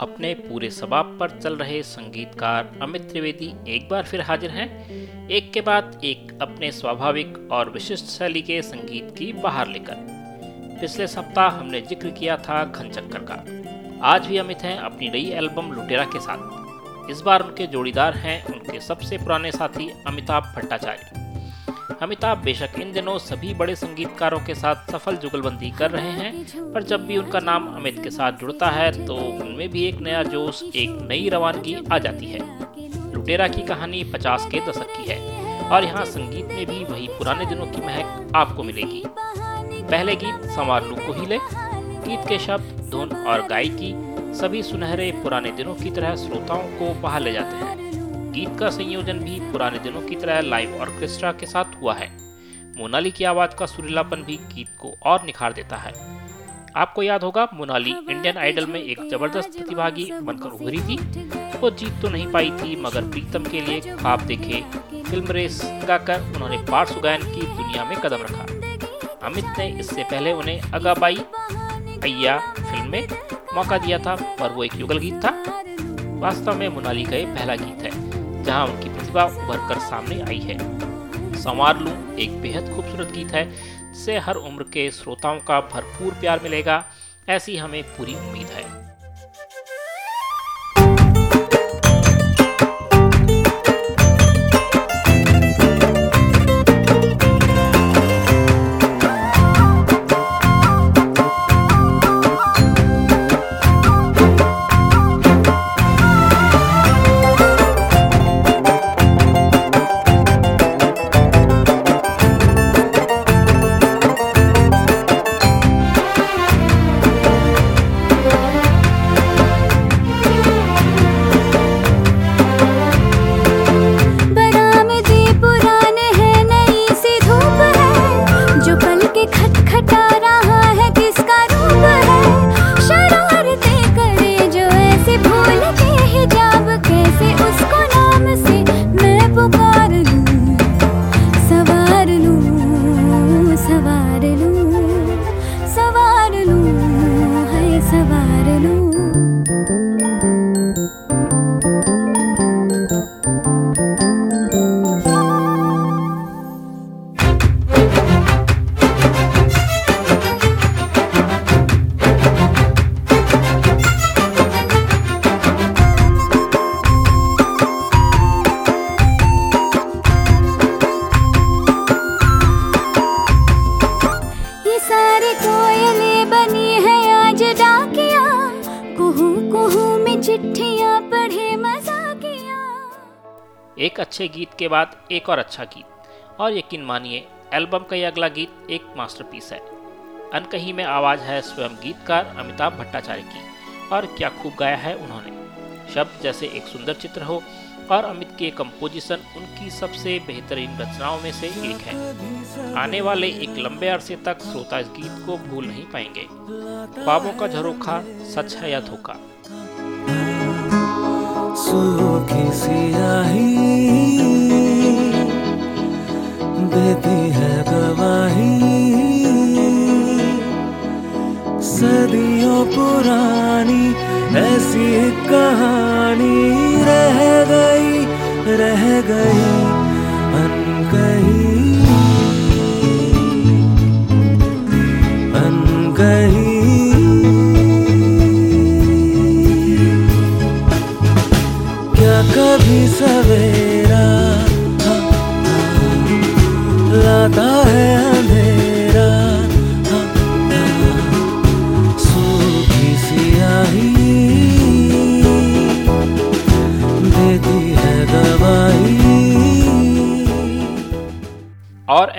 अपने पूरे सबाब पर चल रहे संगीतकार अमित त्रिवेदी एक बार फिर हाजिर हैं। एक के बाद एक अपने स्वाभाविक और विशिष्ट शैली के संगीत की बाहर लेकर। पिछले सप्ताह हमने ज़िक्र किया था घनचक्कर का। आज भी अमित हैं अपनी नई एल्बम लुटेरा के साथ। इस बार उनके जोड़ीदार हैं उनके सबसे पुराने साथी अमिताभ भट्टाचार्य। अमिताभ बेशक इन दिनों सभी बड़े संगीतकारों के साथ सफल जुगलबंदी कर रहे हैं, पर जब भी उनका नाम अमित के साथ जुड़ता है तो उनमें भी एक नया जोश, एक नई रवानगी आ जाती है। लुटेरा की कहानी 50 के दशक की है, और यहाँ संगीत में भी वही पुराने दिनों की महक आपको मिलेगी। पहले गीत संवार लू को हिले गीत के शब्द, धुन और गायकी, सभी सुनहरे पुराने दिनों की तरह श्रोताओं को बाहर ले जाते हैं। गीत का संयोजन भी पुराने दिनों की तरह लाइव ऑर्केस्ट्रा के साथ हुआ है। मोनाली की आवाज़ का सुरीलापन भी गीत को और निखार देता है। आपको याद होगा मोनाली इंडियन आइडल में एक ज़बरदस्त प्रतिभागी बनकर उभरी थी। वो जीत तो नहीं पाई थी मगर प्रीतम के लिए ख्वाब देखे फ़िल्म रेस गाकर उन्होंने पार्श्व गायन की दुनिया में कदम रखा। अमित ने इससे पहले उन्हें अगाबाई अय्या फ़िल्म में मौका दिया था पर वो एक युगल गीत था। वास्तव में मोनाली का ये पहला गीत है। जहाँ उनकी प्रतिभा उभर कर सामने आई है। संवार लू एक बेहद खूबसूरत गीत है जिसे हर उम्र के श्रोताओं का भरपूर प्यार मिलेगा। ऐसी हमें पूरी उम्मीद है। एक अच्छे गीत के बाद एक और अच्छा गीत। और यकीन मानिए, एल्बम का यह अगला गीत एक मास्टरपीस है। अनकही में आवाज़ है स्वयं गीतकार अमिताभ भट्टाचार्य की, और क्या खूब गाया है उन्होंने। शब्द जैसे एक सुंदर चित्र हो, और अमित के कंपोजिशन उनकी सबसे बेहतरीन रचनाओं में से एक है। आने वाले एक लंबे अरसे तक श्रोता इस गीत को भूल नहीं पाएँगे। ख्वाबों का झरोखा सच है या धोखा? सूखी सियाही देती है गवाही। सदियों पुरानी ऐसी कहानी रह गई रह गई।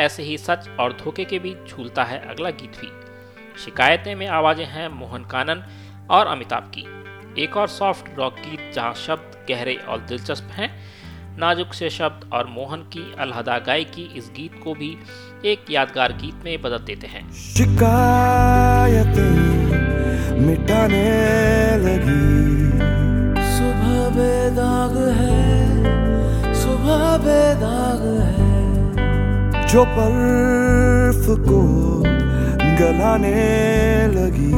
ऐसे ही सच और धोखे के बीच झूलता है अगला गीत भी। शिकायतें में आवाज़ें हैं मोहन कानन और अमिताभ की। एक और सॉफ्ट रॉक गीत जहाँ शब्द गहरे और दिलचस्प हैं नाजुक से शब्द और मोहन की अलहदा गायकी इस गीत को भी एक यादगार गीत में बदल देते हैं। शिकायत मिटाने लगी। सुबह बेदाग है सुबह बेदाग है। जो बर्फ़ को गलाने लगी।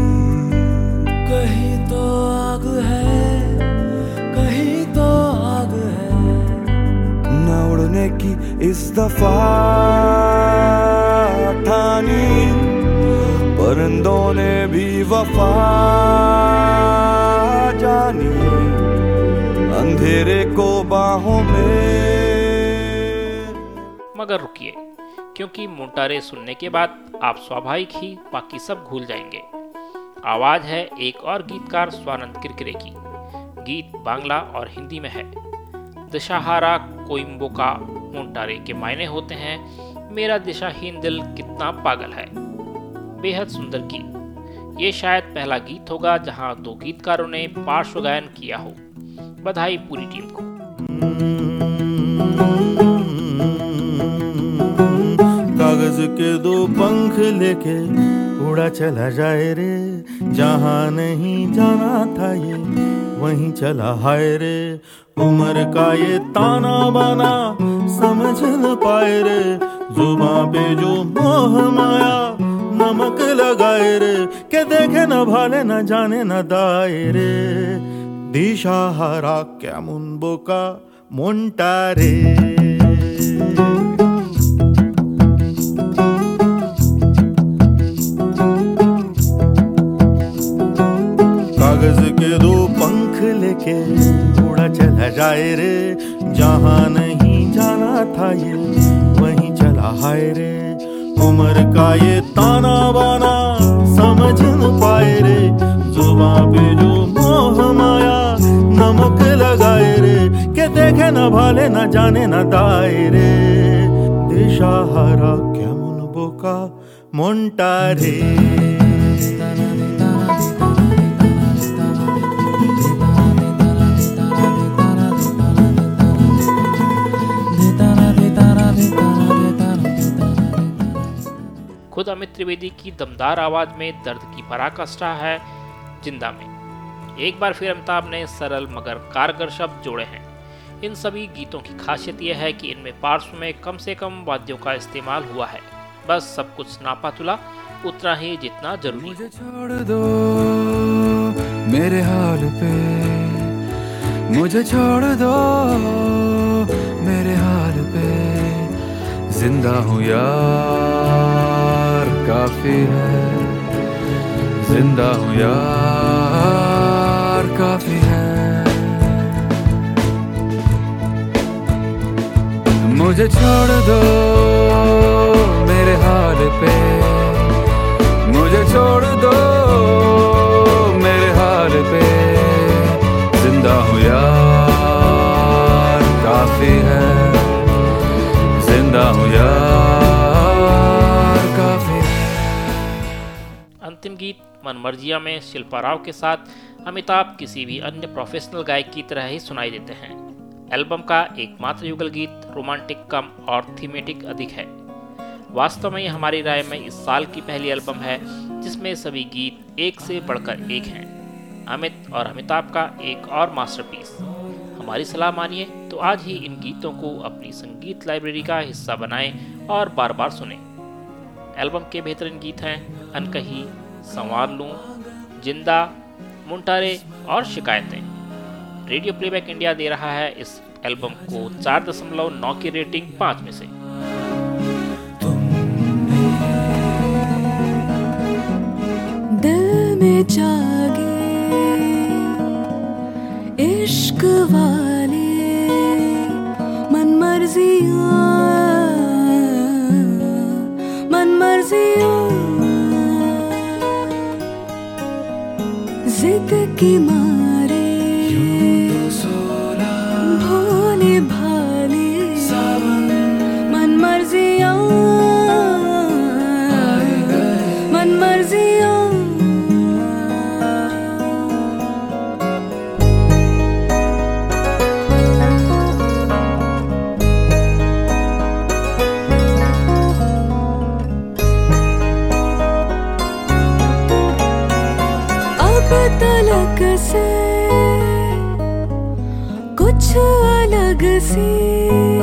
कहीं तो आग है कहीं तो आग है। न उड़ने की इस दफ़ा ठानी परिंदों ने भी वफा जानी। अंधेरे को बाहों में मगर रुकिए। क्योंकि मोटारे सुनने के बाद आप स्वाभाविक ही बाकी सब भूल जाएँगे। आवाज़ है एक और गीतकार स्वानंद किरकिरे की। गीत बांग्ला और हिंदी में है। दशहारा कोइम्बो का मोटारे के मायने होते हैं। मेरा दिशाहीन दिल कितना पागल है। बेहद सुंदर गीत। ये शायद पहला गीत होगा जहाँ दो गीतकारों ने पार्श्व गायन किया हो। बधाई पूरी टीम को। कागज़ के दो पंख लेके उड़ा चला जाए रे। जहाँ नहीं जाना था ये, वहीं चला हाय रे। उम्र का ये ताना बाना समझ न पाए रे। जुबा पे जो मोह माया नमक लगाए रे। के देखे न भाले न जाने न दाए रे। दिशा हरा क्या मुनबोका मोन्टा लेके उड़ा चला जाए रे। जहाँ नहीं जाना था ये, वहीं चला हाय रे। उम्र का ये ताना बाना समझ न पाए रे। जुबा पे जो मोह माया नमक लगाए रे। के देखे न भाले, न जाने न दाए रे। दिशा हरा क्या मुन बोका मोन्टा खुद अमित त्रिवेदी की दमदार आवाज़ में दर्द की पराकाष्ठा है ज़िंदा में। एक बार फिर अमिताभ ने सरल मगर कारगर शब्द जोड़े हैं। इन सभी गीतों की खासियत यह है कि इनमें पार्श्व में कम से कम वाद्यों का इस्तेमाल हुआ है। बस सब कुछ नापा तुला उतना ही जितना ज़रूरी। मुझे छोड़ दो मेरे हाल पे। मुझे छोड़ दो मेरे हाल पे। ज़िंदा हूँ यार। काफ़ी है। ज़िंदा हूँ यार, काफ़ी है। मुझे छोड़ दो मेरे हाल पे। मुझे छोड़ दो अंतिम गीत मनमर्जिया में शिल्पा राव के साथ अमिताभ किसी भी अन्य प्रोफेशनल गायक की तरह ही सुनाई देते हैं। एल्बम का एकमात्र युगल गीत रोमांटिक कम और थीमेटिक अधिक है। वास्तव में हमारी राय में इस साल की पहली एल्बम है, जिसमें सभी गीत एक से बढ़कर एक हैं। अमित और अमिताभ का एक और मास्टरपीस हमारी सलाह मानिए तो आज ही इन गीतों को अपनी संगीत लाइब्रेरी का हिस्सा बनाएँ और बार बार सुनें। एल्बम के बेहतरीन गीत हैं, अनकही संवार लूँ, ज़िंदा, मुंटारे और शिकायतें। रेडियो प्लेबैक इंडिया दे रहा है इस एल्बम को चार दशमलव नौ की रेटिंग पाँच में से। जागे इश्क वाले मन मर्जियाँ मन मर्जियाँ जिद की कुछ अलग सी।